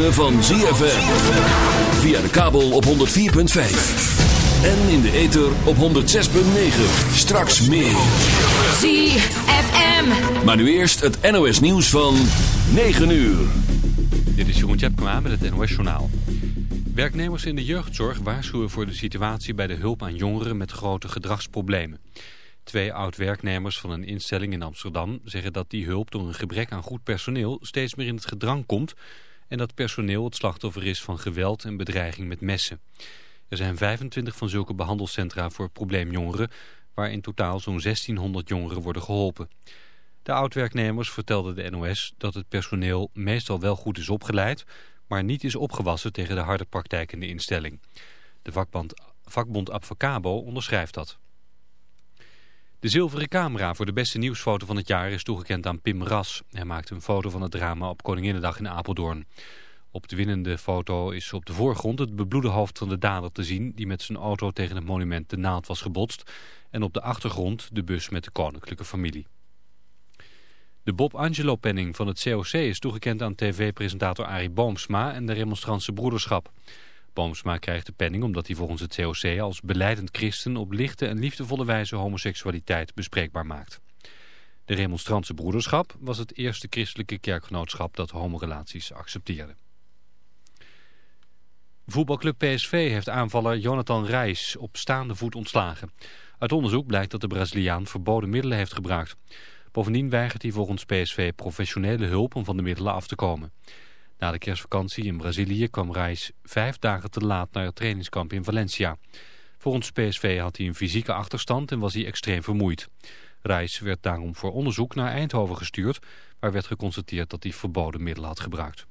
Ritme van ZFM. Via de kabel op 104.5. En in de ether op 106.9. Straks meer. ZFM. Maar nu eerst het NOS nieuws van 9 uur. Dit is Jeroen Tjepkema met het NOS Journaal. Werknemers in de jeugdzorg waarschuwen voor de situatie bij de hulp aan jongeren met grote gedragsproblemen. Twee oud-werknemers van een instelling in Amsterdam zeggen dat die hulp door een gebrek aan goed personeel steeds meer in het gedrang komt en dat personeel het slachtoffer is van geweld en bedreiging met messen. Er zijn 25 van zulke behandelcentra voor probleemjongeren, waar in totaal zo'n 1600 jongeren worden geholpen. De oud-werknemers vertelden de NOS dat het personeel meestal wel goed is opgeleid, maar niet is opgewassen tegen de harde praktijk in de instelling. De vakbond, vakbond Advocabo onderschrijft dat. De zilveren camera voor de beste nieuwsfoto van het jaar is toegekend aan Pim Ras. Hij maakte een foto van het drama op Koninginnedag in Apeldoorn. Op de winnende foto is op de voorgrond het bebloede hoofd van de dader te zien... die met zijn auto tegen het monument de naald was gebotst. En op de achtergrond de bus met de koninklijke familie. De Bob Angelo-penning van het COC is toegekend aan tv-presentator Arie Boomsma en de Remonstrantse Broederschap. Boomsma krijgt de penning omdat hij volgens het COC als beleidend christen op lichte en liefdevolle wijze homoseksualiteit bespreekbaar maakt. De Remonstrantse Broederschap was het eerste christelijke kerkgenootschap dat homorelaties accepteerde. Voetbalclub PSV heeft aanvaller Jonathan Reis op staande voet ontslagen. Uit onderzoek blijkt dat de Braziliaan verboden middelen heeft gebruikt. Bovendien weigert hij volgens PSV professionele hulp om van de middelen af te komen. Na de kerstvakantie in Brazilië kwam Reis vijf dagen te laat naar het trainingskamp in Valencia. Volgens PSV had hij een fysieke achterstand en was hij extreem vermoeid. Reis werd daarom voor onderzoek naar Eindhoven gestuurd... waar werd geconstateerd dat hij verboden middelen had gebruikt.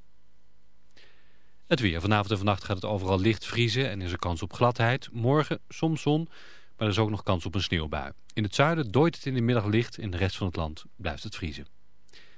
Het weer. Vanavond en vannacht gaat het overal licht vriezen en is er kans op gladheid. Morgen soms zon, maar er is ook nog kans op een sneeuwbui. In het zuiden dooit het in de middag licht, in de rest van het land blijft het vriezen.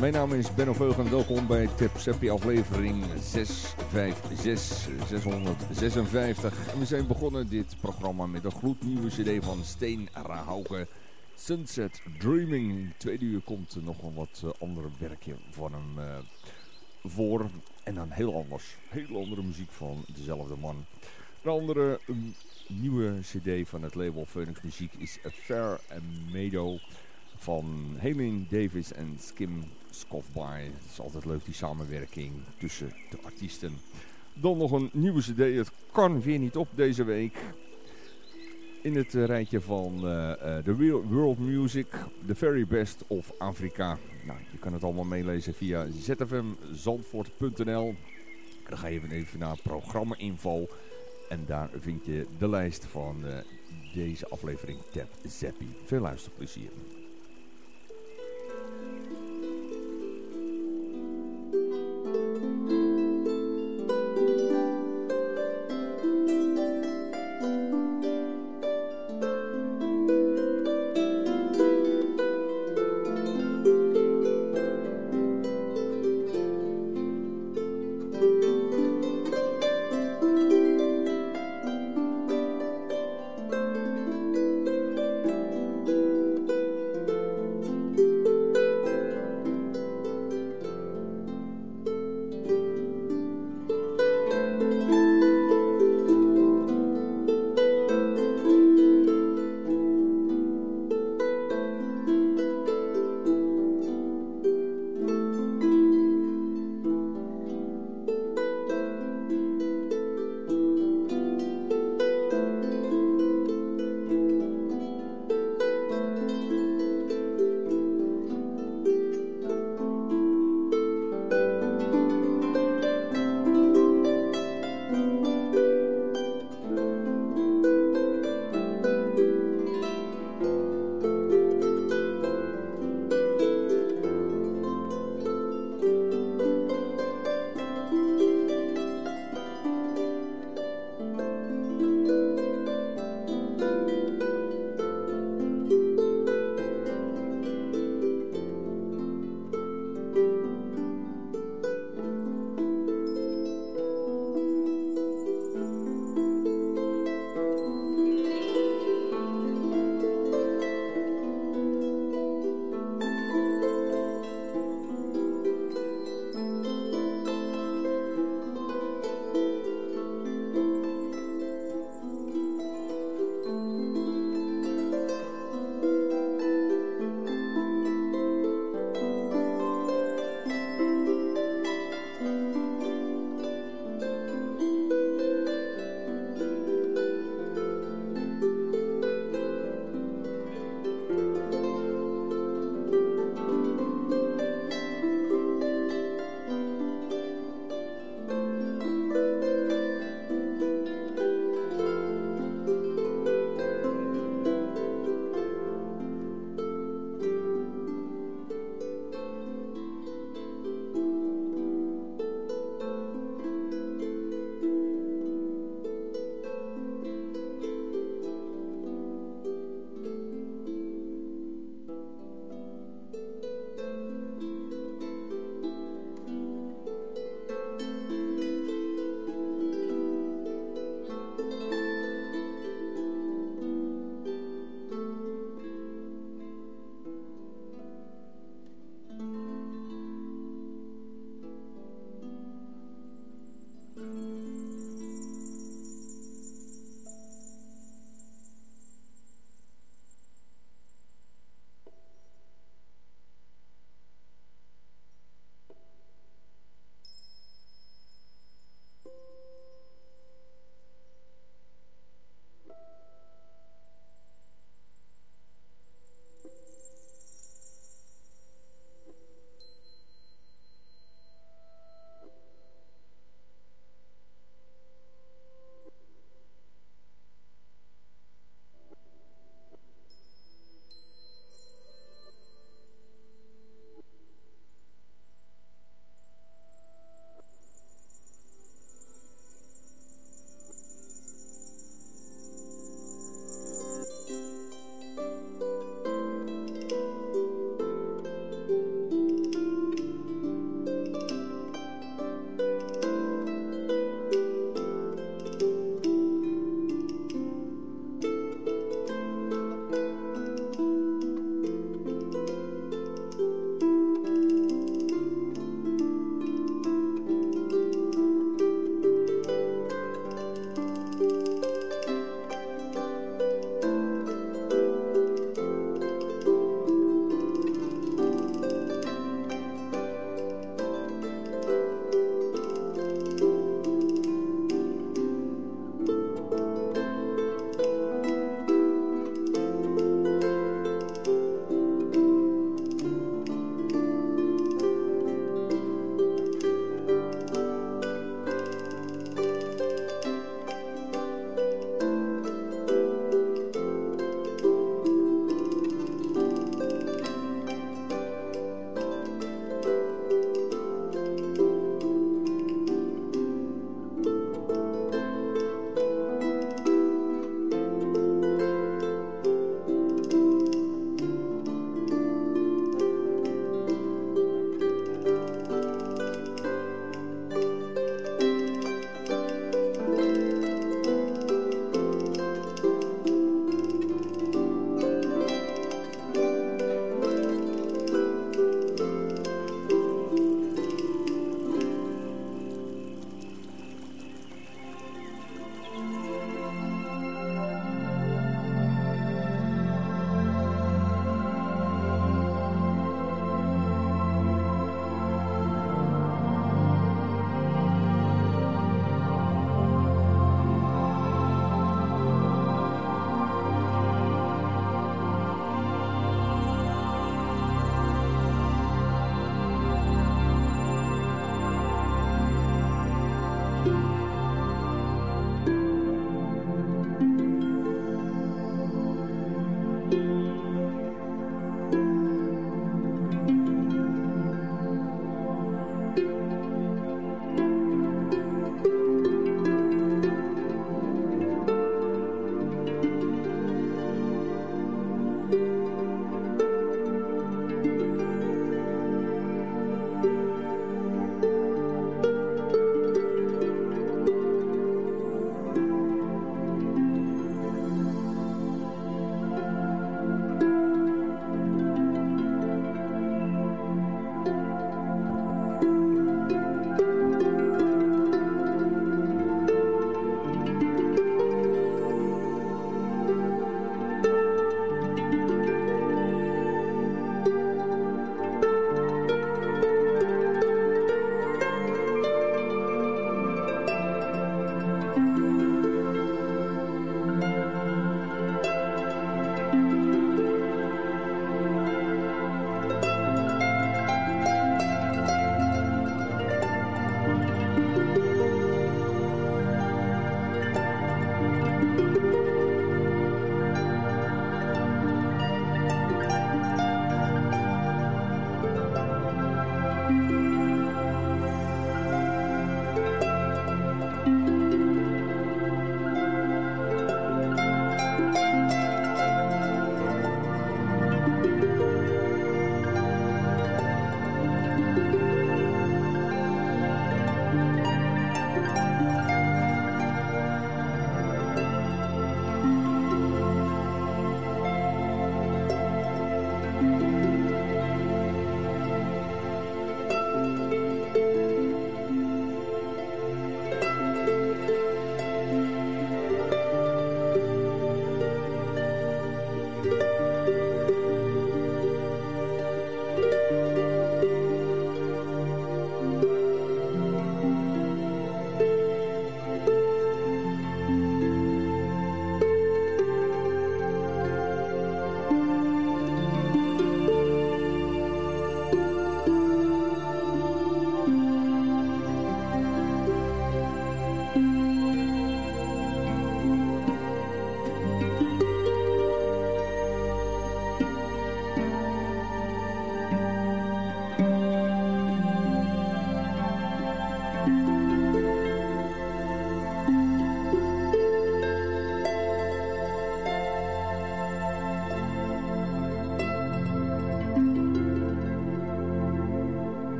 Mijn naam is Benno Veugen. Welkom bij Tip Seppi aflevering 656, 656. En we zijn begonnen dit programma met een gloednieuwe cd van Steen Rahauke. Sunset Dreaming. In tweede uur komt er nog een wat uh, andere werkje van hem uh, voor. En dan heel anders. Heel andere muziek van dezelfde man. Een andere nieuwe cd van het label Phoenix Muziek is A Fair Meadow van Helene Davis en Skim Scoffby. Het is altijd leuk die samenwerking tussen de artiesten. Dan nog een nieuwe cd. Het kan weer niet op deze week. In het rijtje van de uh, World Music, The Very Best of Afrika. Nou, je kan het allemaal meelezen via zfmzandvoort.nl. Dan ga je even naar programma info. En daar vind je de lijst van deze aflevering Tap Zappie. Veel luisterplezier.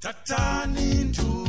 Tatani into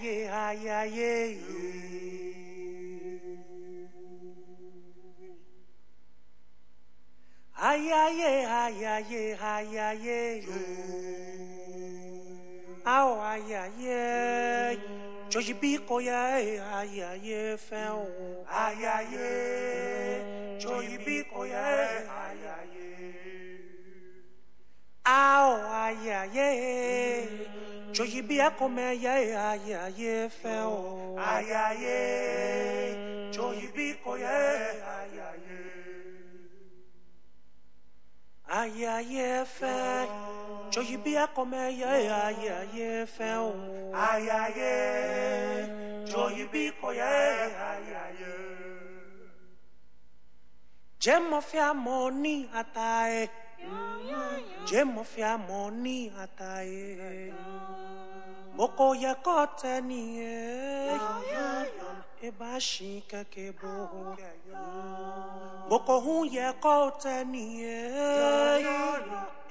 yeah, yeah, yeah, yeah, yeah. Ay, ay, ay, ay, ay, ay, ay, ay, Ao, ay, ay, ay. Jorge Bico, ay, ay, ay, fel. Ay, ay, ay. Jorge Bico, ay, ay, ay. Ao, ay, ay, ay. Joji bi akome ya ya ya ye fe o. Aya ye. Joji bi ko ye aya ye. Aya ye fe. Joji bi akome ya ya ya ye fe o. Aya ye. Joji bi ko ye aya ye. ya money atae. Yeah, yeah jemofia moni hataye. Moko yakote niye ebashi keke boho moko hun yakote niye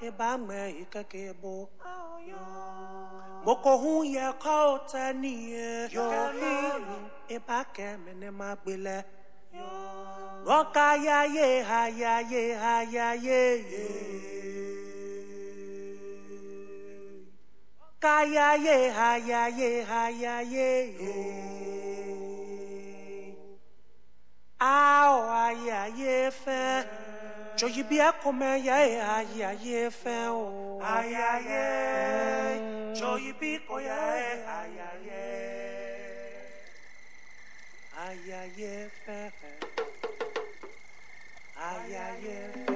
ebame keke boho moko hun yakote niye ebake mene magbele Roka ya ye ha ya ye ha ya ye ye. Kaya ye, haya ye, haya ye. Ao haya ye fe. Jo yi bi akome ye, haya ye fe o. Haya ye. Jo yi bi ko ye, haya ye. Haya ye fe. Haya ye fe.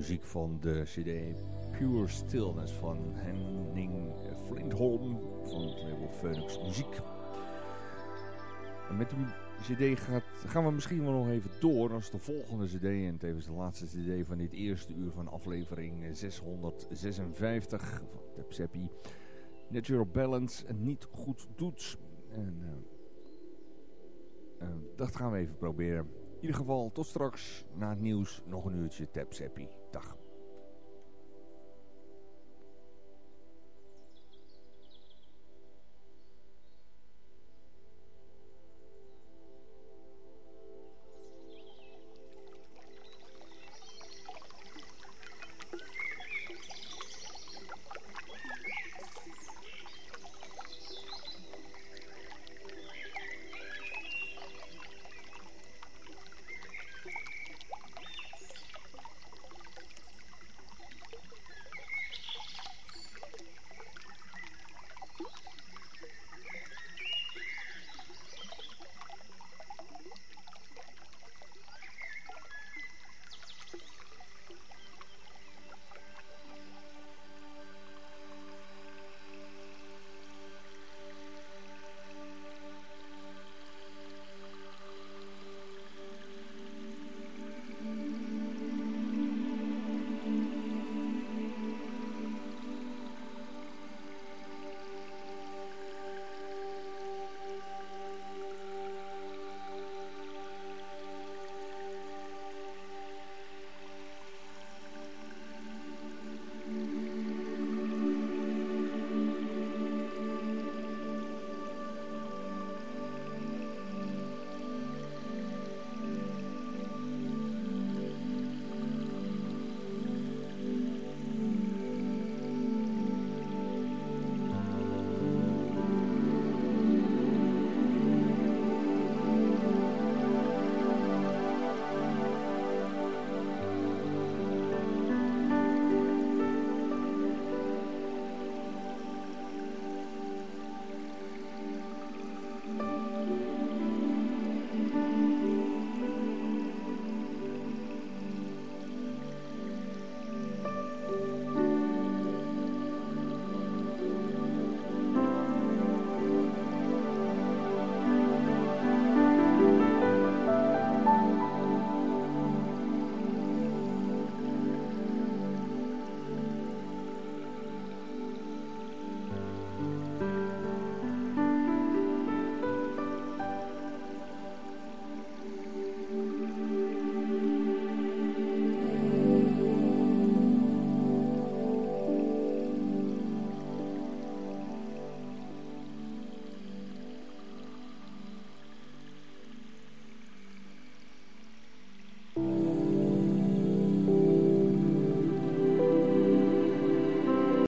Muziek van de cd Pure Stillness van Henning Flintholm van het label Phoenix Muziek. Met die cd gaat, gaan we misschien wel nog even door als de volgende cd en tevens de laatste cd van dit eerste uur van aflevering 656 van Tepseppi. Natural Balance niet goed doet. En uh, uh, dat gaan we even proberen. In ieder geval tot straks na het nieuws nog een uurtje Tepseppi. Dag.